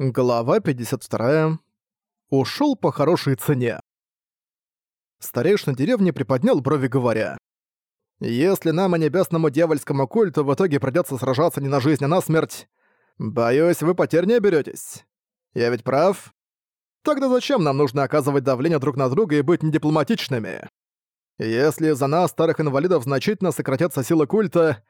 Глава 52. Ушёл по хорошей цене. Старейшина деревни приподнял брови, говоря. «Если нам и небесному дьявольскому культу в итоге придётся сражаться не на жизнь, а на смерть, боюсь, вы потерь не берётесь. Я ведь прав? Тогда зачем нам нужно оказывать давление друг на друга и быть недипломатичными? Если за нас, старых инвалидов, значительно сократятся силы культа,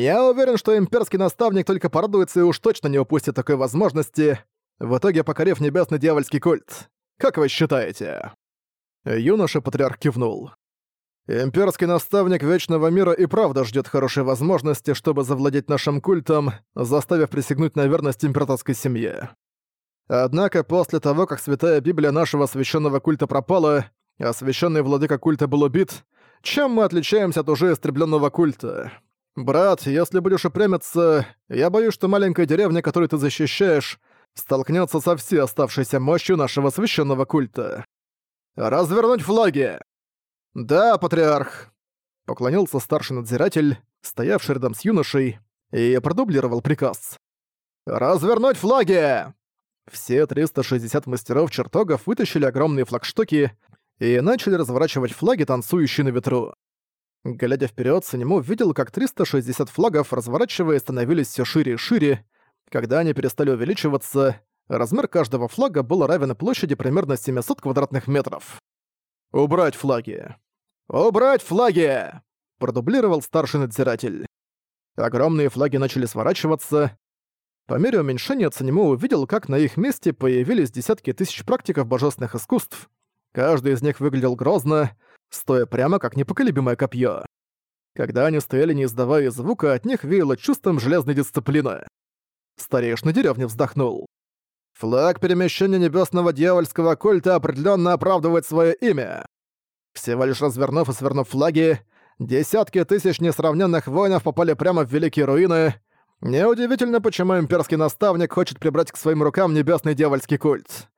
я уверен, что имперский наставник только порадуется и уж точно не упустит такой возможности, в итоге покорив небесный дьявольский культ. Как вы считаете?» Юноша-патриарх кивнул. «Имперский наставник Вечного Мира и правда ждет хорошей возможности, чтобы завладеть нашим культом, заставив присягнуть на верность императорской семье. Однако после того, как Святая Библия нашего священного культа пропала, а священный владыка культа был убит, чем мы отличаемся от уже истребленного культа? «Брат, если будешь упрямиться, я боюсь, что маленькая деревня, которую ты защищаешь, столкнется со всей оставшейся мощью нашего священного культа. Развернуть флаги!» «Да, патриарх!» Поклонился старший надзиратель, стоявший рядом с юношей, и продублировал приказ. «Развернуть флаги!» Все 360 мастеров чертогов вытащили огромные флагштоки и начали разворачивать флаги, танцующие на ветру. Глядя вперед, Санему видел, как 360 флагов, разворачивая, становились все шире и шире. Когда они перестали увеличиваться, размер каждого флага был равен площади примерно 700 квадратных метров. «Убрать флаги!» «Убрать флаги!» — продублировал старший надзиратель. Огромные флаги начали сворачиваться. По мере уменьшения Цанему увидел, как на их месте появились десятки тысяч практиков божественных искусств. Каждый из них выглядел грозно, стоя прямо как непоколебимое копье. Когда они стояли, не издавая звука, от них веяло чувством железной дисциплины. Старейшина деревни вздохнул. «Флаг перемещения небесного дьявольского культа определенно оправдывает свое имя. Всего лишь развернув и свернув флаги, десятки тысяч несравненных воинов попали прямо в великие руины. Неудивительно, почему имперский наставник хочет прибрать к своим рукам небесный дьявольский культ.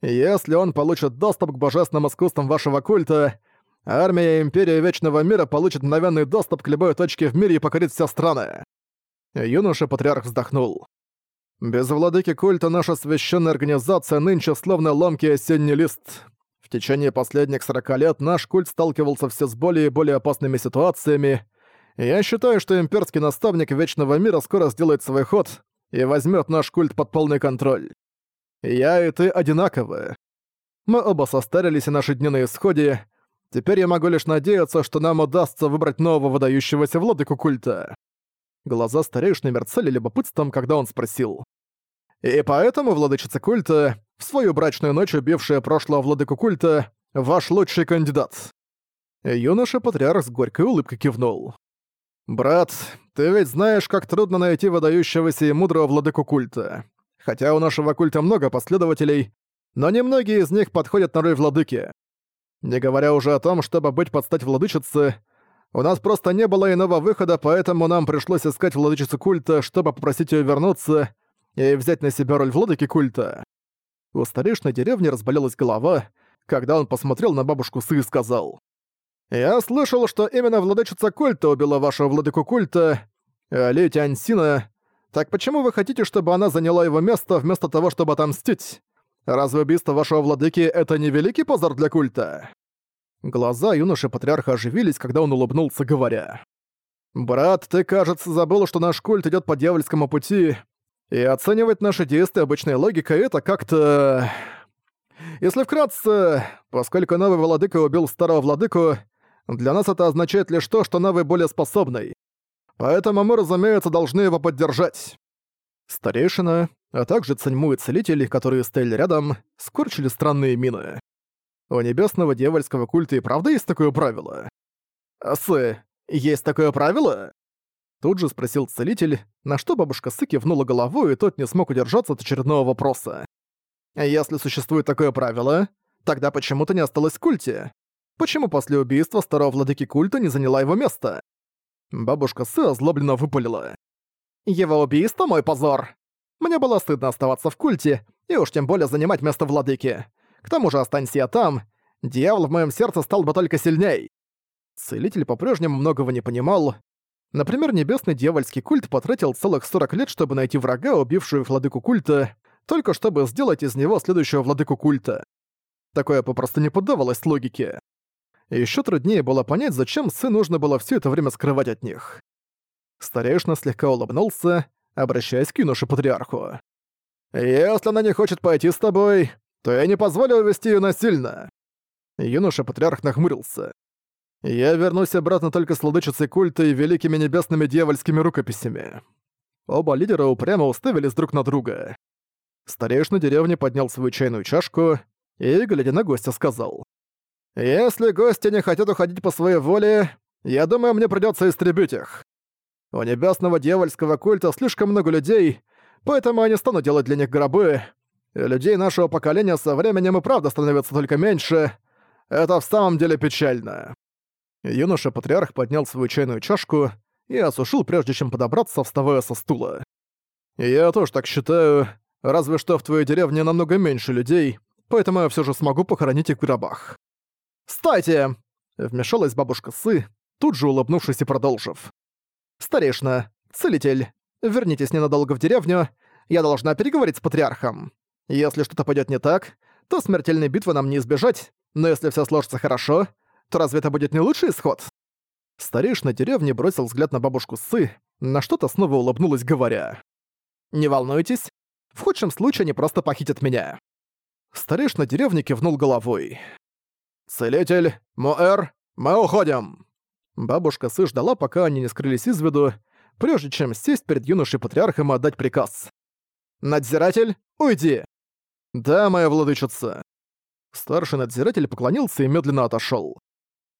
Если он получит доступ к божественным искусствам вашего культа, Армия Империи Вечного Мира получит мгновенный доступ к любой точке в мире и покорит все страны. Юноша-патриарх вздохнул. Без владыки культа наша священная организация нынче словно ломкий осенний лист. В течение последних 40 лет наш культ сталкивался все с более и более опасными ситуациями. Я считаю, что имперский наставник Вечного Мира скоро сделает свой ход и возьмет наш культ под полный контроль. Я и ты одинаковы. Мы оба состарились, и наши дни на исходе, Теперь я могу лишь надеяться, что нам удастся выбрать нового выдающегося владыку культа». Глаза старейшины мерцали любопытством, когда он спросил. «И поэтому, владычица культа, в свою брачную ночь убившая прошлого владыку культа, ваш лучший кандидат». Юноша-патриарх с горькой улыбкой кивнул. «Брат, ты ведь знаешь, как трудно найти выдающегося и мудрого владыку культа. Хотя у нашего культа много последователей, но немногие из них подходят на роль владыки. Не говоря уже о том, чтобы быть под стать владычице, у нас просто не было иного выхода, поэтому нам пришлось искать владычицу культа, чтобы попросить ее вернуться и взять на себя роль владыки культа. У старейшины деревни разболелась голова, когда он посмотрел на бабушку Сы и сказал. «Я слышал, что именно владычица культа убила вашего владыку культа, Ли Тяньсина. Так почему вы хотите, чтобы она заняла его место, вместо того, чтобы отомстить? Разве убийство вашего владыки — это не великий позор для культа?» Глаза юноши-патриарха оживились, когда он улыбнулся, говоря. «Брат, ты, кажется, забыл, что наш культ идет по дьявольскому пути, и оценивать наши действия обычной логикой — это как-то... Если вкратце, поскольку новый владыка убил старого владыку, для нас это означает лишь то, что новый более способный. Поэтому мы, разумеется, должны его поддержать. Старейшина, а также Цаньму и Целитель, которые стояли рядом, скорчили странные мины. У небесного дьявольского культа и правда есть такое правило? «Сы, есть такое правило?» Тут же спросил Целитель, на что бабушка Сы кивнула головой, и тот не смог удержаться от очередного вопроса. «Если существует такое правило, тогда почему ты не осталась в культе? Почему после убийства старого владыки культа не заняла его место?» Бабушка Сы озлобленно выпалила. «Его убийство — мой позор!» Мне было стыдно оставаться в культе, и уж тем более занимать место владыки. К тому же останься я там, дьявол в моем сердце стал бы только сильней. Целитель по-прежнему многого не понимал. Например, небесный дьявольский культ потратил целых 40 лет, чтобы найти врага, убившую владыку культа. только чтобы сделать из него следующего владыку культа. Такое попросту не поддавалось логике. Еще труднее было понять, зачем сын нужно было все это время скрывать от них. Старейшина слегка улыбнулся, обращаясь к юноше-патриарху. «Если она не хочет пойти с тобой, то я не позволю увести ее насильно». Юноша-патриарх нахмурился. «Я вернусь обратно только с владычицей культа и великими небесными дьявольскими рукописями». Оба лидера упрямо уставились друг на друга. Старейшина деревни поднял свою чайную чашку и, глядя на гостя, сказал. «Если гости не хотят уходить по своей воле, я думаю, мне придётся истребить их. У небесного дьявольского культа слишком много людей, поэтому я не стану делать для них гробы. И людей нашего поколения со временем и правда становится только меньше. Это в самом деле печально». Юноша-патриарх поднял свою чайную чашку и осушил, прежде чем подобраться, вставая со стула. «Я тоже так считаю, разве что в твоей деревне намного меньше людей, поэтому я все же смогу похоронить их в гробах». «Стойте!» — вмешалась бабушка Сы, тут же улыбнувшись и продолжив. «Старейшина, целитель, вернитесь ненадолго в деревню, я должна переговорить с патриархом. Если что-то пойдет не так, то смертельной битвы нам не избежать, но если все сложится хорошо, то разве это будет не лучший исход?» Старейшина деревни бросил взгляд на бабушку Сы, на что-то снова улыбнулась, говоря. «Не волнуйтесь, в худшем случае они просто похитят меня». Старейшина деревни кивнул головой. «Целитель, Муэр, мы уходим!» Бабушка Сы ждала, пока они не скрылись из виду, прежде чем сесть перед юношей-патриархом и отдать приказ. «Надзиратель, уйди!» «Да, моя владычица!» Старший надзиратель поклонился и медленно отошёл.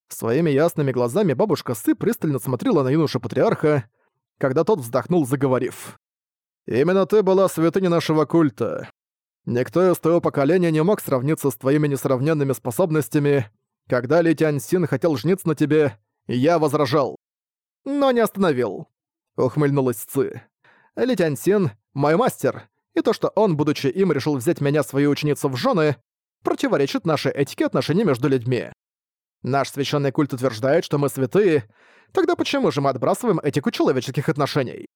Своими ясными глазами бабушка Сы пристально смотрела на юношу-патриарха, когда тот вздохнул, заговорив. «Именно ты была святыней нашего культа. Никто из твоего поколения не мог сравниться с твоими несравненными способностями. Когда Ли Тяньсин хотел жениться на тебе, я возражал. Но не остановил. Ухмыльнулась Ци. Ли Тяньсин — мой мастер, и то, что он, будучи им, решил взять меня, свою ученицу, в жены, противоречит нашей этике отношений между людьми. Наш священный культ утверждает, что мы святые, тогда почему же мы отбрасываем этику человеческих отношений?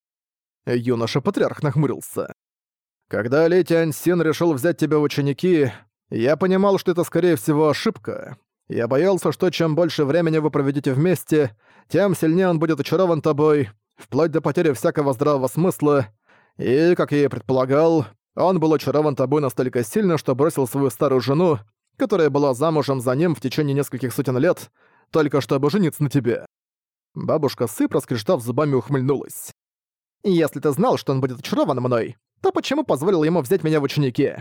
Юноша-патриарх нахмурился. Когда Ли Тяньсин решил взять тебя в ученики, я понимал, что это скорее всего ошибка. Я боялся, что чем больше времени вы проведете вместе, тем сильнее он будет очарован тобой, вплоть до потери всякого здравого смысла, и, как я и предполагал, он был очарован тобой настолько сильно, что бросил свою старую жену, которая была замужем за ним в течение нескольких сотен лет, только чтобы жениться на тебе. Бабушка Сып, раскрештав зубами, ухмыльнулась. «Если ты знал, что он будет очарован мной, то почему позволил ему взять меня в ученики?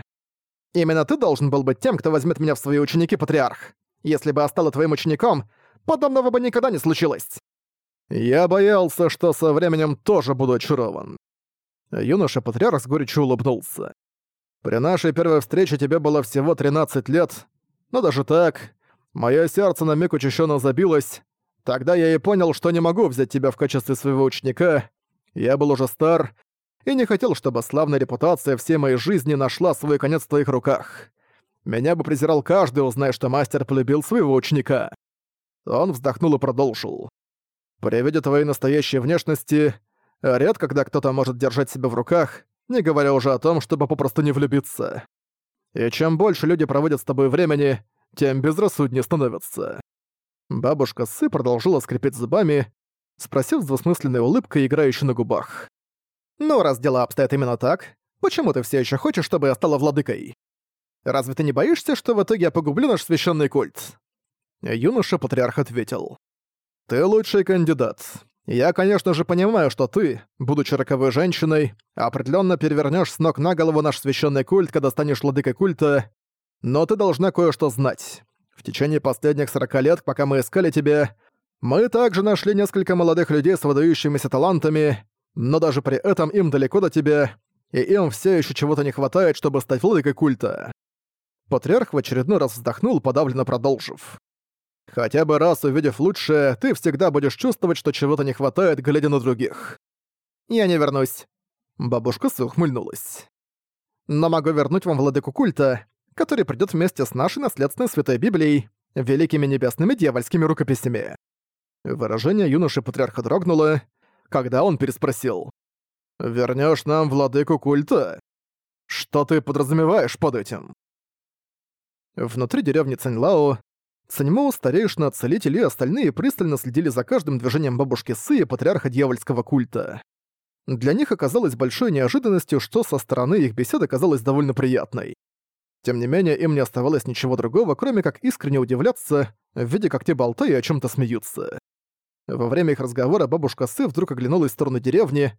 Именно ты должен был быть тем, кто возьмет меня в свои ученики, патриарх. Если бы я стала твоим учеником, подобного бы никогда не случилось. Я боялся, что со временем тоже буду очарован. Юноша-патриарх с горечью улыбнулся. При нашей первой встрече тебе было всего 13 лет, но даже так, мое сердце на миг учащенно забилось. Тогда я и понял, что не могу взять тебя в качестве своего ученика. Я был уже стар, и не хотел, чтобы славная репутация всей моей жизни нашла свой конец в твоих руках. Меня бы презирал каждый, узная, что мастер полюбил своего ученика». Он вздохнул и продолжил. «При виде твоей настоящей внешности, редко когда кто-то может держать себя в руках, не говоря уже о том, чтобы попросту не влюбиться. И чем больше люди проводят с тобой времени, тем безрассуднее становятся». Бабушка Сы продолжила скрипеть зубами, спросив с двусмысленной улыбкой, играющей на губах. «Ну, раз дела обстоят именно так, почему ты все еще хочешь, чтобы я стала владыкой? Разве ты не боишься, что в итоге я погублю наш священный культ?» Юноша-патриарх ответил. «Ты лучший кандидат. Я, конечно же, понимаю, что ты, будучи роковой женщиной, определенно перевернешь с ног на голову наш священный культ, когда станешь владыкой культа, но ты должна кое-что знать. В течение последних 40 лет, пока мы искали тебя, мы также нашли несколько молодых людей с выдающимися талантами, но даже при этом им далеко до тебя, и им все еще чего-то не хватает, чтобы стать владыкой культа. Патриарх в очередной раз вздохнул, подавленно продолжив. Хотя бы раз увидев лучшее, ты всегда будешь чувствовать, что чего-то не хватает, глядя на других. Я не вернусь. Бабушка ухмыльнулась. Но могу вернуть вам владыку культа, который придёт вместе с нашей наследственной Святой Библией, великими небесными дьявольскими рукописями. Выражение юноши-патриарха дрогнуло, когда он переспросил. «Вернёшь нам владыку культа?» Что ты подразумеваешь под этим? Внутри деревни Циньлао Циньмо, старейшина, целитель и остальные пристально следили за каждым движением бабушки Сы и патриарха дьявольского культа. Для них оказалось большой неожиданностью, что со стороны их беседа казалась довольно приятной. Тем не менее, им не оставалось ничего другого, кроме как искренне удивляться, видя, как те болтают и о чем то смеются. Во время их разговора бабушка Сы вдруг оглянулась в сторону деревни,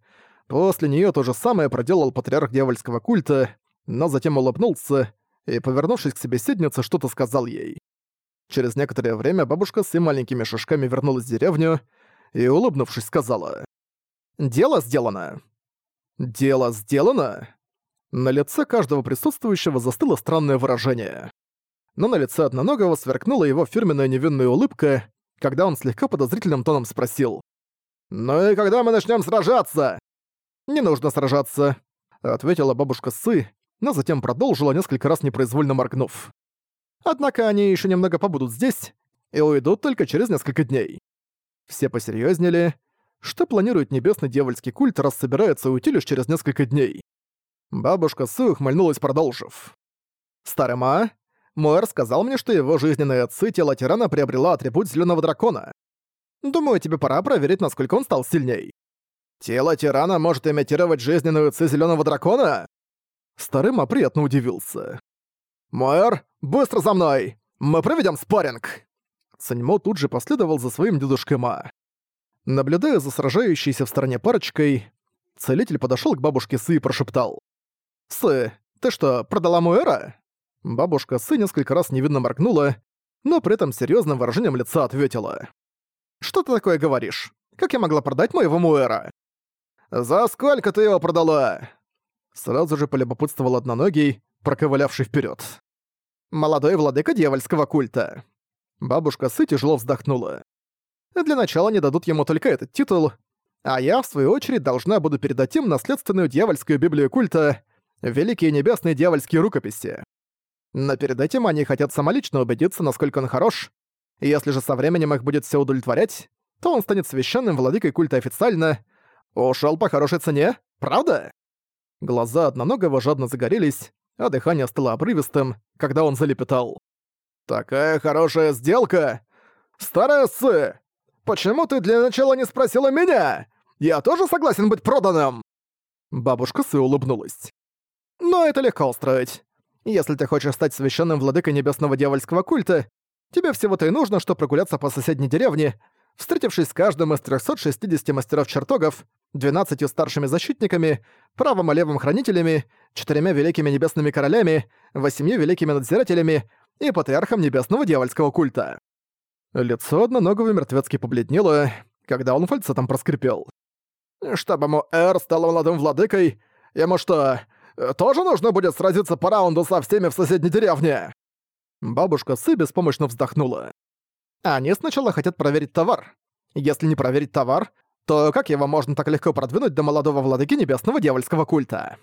после нее то же самое проделал патриарх дьявольского культа, но затем улыбнулся и, повернувшись к собеседнице, что-то сказал ей. Через некоторое время бабушка с маленькими шишками вернулась в деревню и, улыбнувшись, сказала «Дело сделано». «Дело сделано?» На лице каждого присутствующего застыло странное выражение. Но на лице одноногого сверкнула его фирменная невинная улыбка, когда он слегка подозрительным тоном спросил. «Ну и когда мы начнем сражаться?» «Не нужно сражаться», — ответила бабушка Сы, но затем продолжила, несколько раз непроизвольно моргнув. «Однако они еще немного побудут здесь и уйдут только через несколько дней». Все посерьезнели. Что планирует небесный дьявольский культ, раз собирается уйти лишь через несколько дней? Бабушка Су ухмыльнулась, продолжив. «Старый Ма, Муэр сказал мне, что его жизненная ци тело тирана приобрела атрибут зеленого дракона. Думаю, тебе пора проверить, насколько он стал сильней». «Тело тирана может имитировать жизненную ци зеленого дракона?» Старый Ма приятно удивился. «Муэр, быстро за мной! Мы проведем спарринг!» Саньмо тут же последовал за своим дедушкой Ма. Наблюдая за сражающейся в стороне парочкой, целитель подошел к бабушке Сы и прошептал. «Сы, ты что, продала Муэра?» Бабушка Сы несколько раз невинно моргнула, но при этом серьезным выражением лица ответила. «Что ты такое говоришь? Как я могла продать моего Муэра?» «За сколько ты его продала?» Сразу же полюбопытствовал одноногий, проковылявший вперед. «Молодой владыка дьявольского культа». Бабушка Сы тяжело вздохнула. «Для начала не дадут ему только этот титул, а я, в свою очередь, должна буду передать им наследственную дьявольскую библию культа — великие небесные дьявольские рукописи. Но перед этим они хотят самолично убедиться, насколько он хорош. Если же со временем их будет все удовлетворять, то он станет священным владыкой культа официально. Ушел по хорошей цене, правда? Глаза одноногого жадно загорелись, а дыхание стало обрывистым, когда он залепетал. «Такая хорошая сделка! Старая Сы! Почему ты для начала не спросила меня? Я тоже согласен быть проданным!» Бабушка Сы улыбнулась. Но это легко устроить. Если ты хочешь стать священным владыкой небесного дьявольского культа, тебе всего-то и нужно, что прогуляться по соседней деревне, встретившись с каждым из 360 мастеров-чертогов, 12 старшими защитниками, правым и левым хранителями, четырьмя великими небесными королями, восемью великими надзирателями и патриархом небесного дьявольского культа. Лицо одноногого мертвецки побледнело, когда он фальцетом проскрипел. «Чтобы Муэр стал молодым владыкой, ему что, тоже нужно будет сразиться по раунду со всеми в соседней деревне?» Бабушка Сы беспомощно вздохнула. «Они сначала хотят проверить товар. Если не проверить товар, то как его можно так легко продвинуть до молодого владыки небесного дьявольского культа?»